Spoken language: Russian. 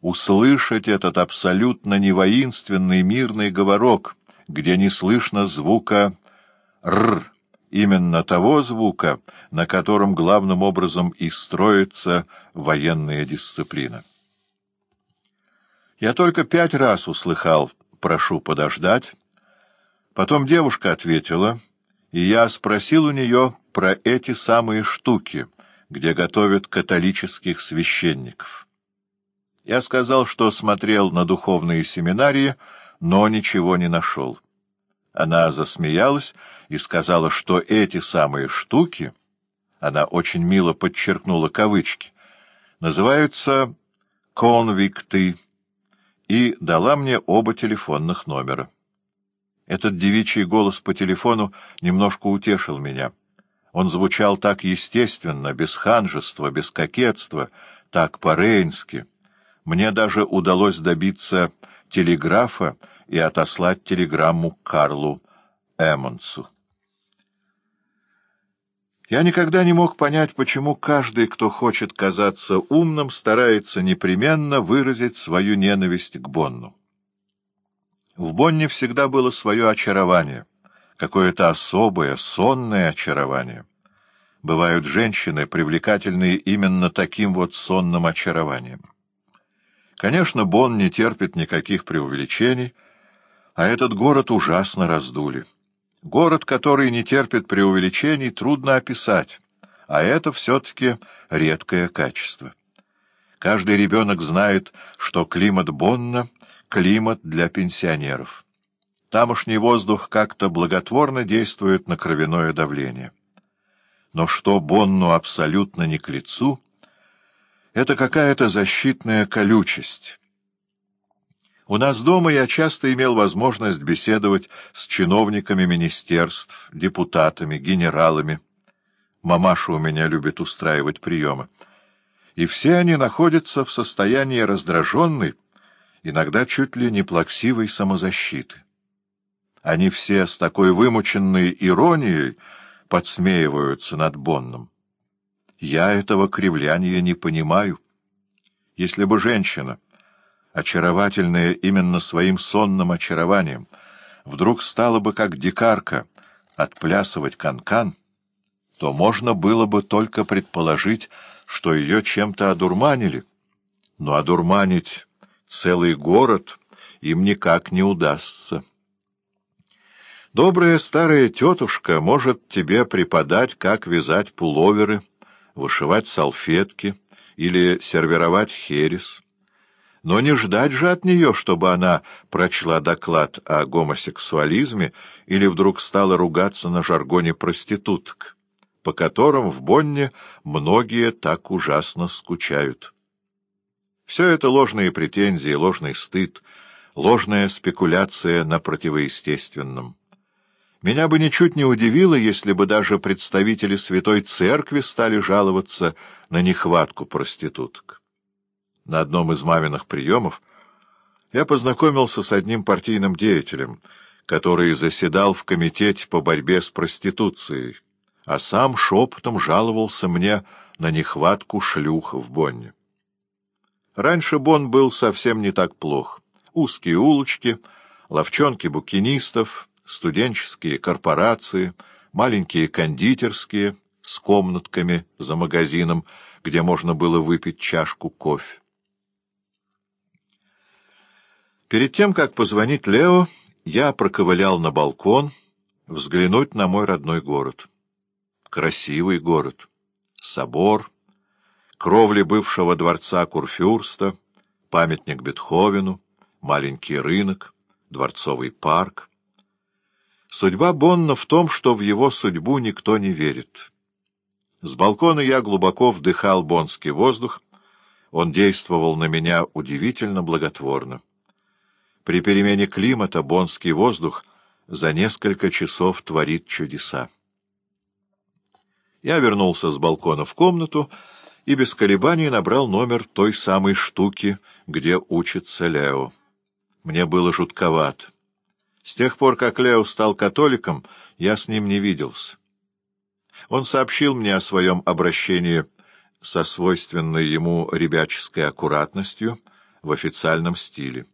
услышать этот абсолютно невоинственный мирный говорок, где не слышно звука «р», именно того звука, на котором главным образом и строится военная дисциплина. Я только пять раз услыхал «прошу подождать», потом девушка ответила, и я спросил у нее про эти самые штуки, где готовят католических священников. Я сказал, что смотрел на духовные семинарии, но ничего не нашел. Она засмеялась и сказала, что эти самые штуки, она очень мило подчеркнула кавычки, называются «конвикты» и дала мне оба телефонных номера. Этот девичий голос по телефону немножко утешил меня. Он звучал так естественно, без ханжества, без кокетства, так по-рейнски. Мне даже удалось добиться телеграфа и отослать телеграмму Карлу Эммонсу. Я никогда не мог понять, почему каждый, кто хочет казаться умным, старается непременно выразить свою ненависть к Бонну. В Бонне всегда было свое очарование, какое-то особое, сонное очарование. Бывают женщины, привлекательные именно таким вот сонным очарованием. Конечно, Бонн не терпит никаких преувеличений, а этот город ужасно раздули. Город, который не терпит преувеличений, трудно описать, а это все-таки редкое качество. Каждый ребенок знает, что климат Бонна — климат для пенсионеров. Тамошний воздух как-то благотворно действует на кровяное давление. Но что Бонну абсолютно не к лицу — это какая-то защитная колючесть. У нас дома я часто имел возможность беседовать с чиновниками министерств, депутатами, генералами. Мамаша у меня любит устраивать приемы. И все они находятся в состоянии раздраженной, иногда чуть ли не плаксивой самозащиты. Они все с такой вымученной иронией подсмеиваются над Бонном. Я этого кривляния не понимаю. Если бы женщина, очаровательная именно своим сонным очарованием, вдруг стала бы как дикарка отплясывать канкан, -кан, то можно было бы только предположить, что ее чем-то одурманили. Но одурманить целый город им никак не удастся. Добрая старая тетушка может тебе преподать, как вязать пуловеры, вышивать салфетки или сервировать херес. Но не ждать же от нее, чтобы она прочла доклад о гомосексуализме или вдруг стала ругаться на жаргоне проституток, по которым в Бонне многие так ужасно скучают. Все это ложные претензии, ложный стыд, ложная спекуляция на противоестественном. Меня бы ничуть не удивило, если бы даже представители Святой Церкви стали жаловаться на нехватку проституток. На одном из маминых приемов я познакомился с одним партийным деятелем, который заседал в комитете по борьбе с проституцией, а сам шепотом жаловался мне на нехватку шлюх в Бонне. Раньше Бон был совсем не так плох. Узкие улочки, ловчонки букинистов — студенческие корпорации, маленькие кондитерские с комнатками за магазином, где можно было выпить чашку кофе. Перед тем, как позвонить Лео, я проковылял на балкон взглянуть на мой родной город. Красивый город. Собор, кровли бывшего дворца Курфюрста, памятник Бетховену, маленький рынок, дворцовый парк. Судьба Бонна в том, что в его судьбу никто не верит. С балкона я глубоко вдыхал бонский воздух, он действовал на меня удивительно благотворно. При перемене климата бонский воздух за несколько часов творит чудеса. Я вернулся с балкона в комнату и без колебаний набрал номер той самой штуки, где учится Лео. Мне было жутковато. С тех пор, как Лео стал католиком, я с ним не виделся. Он сообщил мне о своем обращении со свойственной ему ребяческой аккуратностью, в официальном стиле.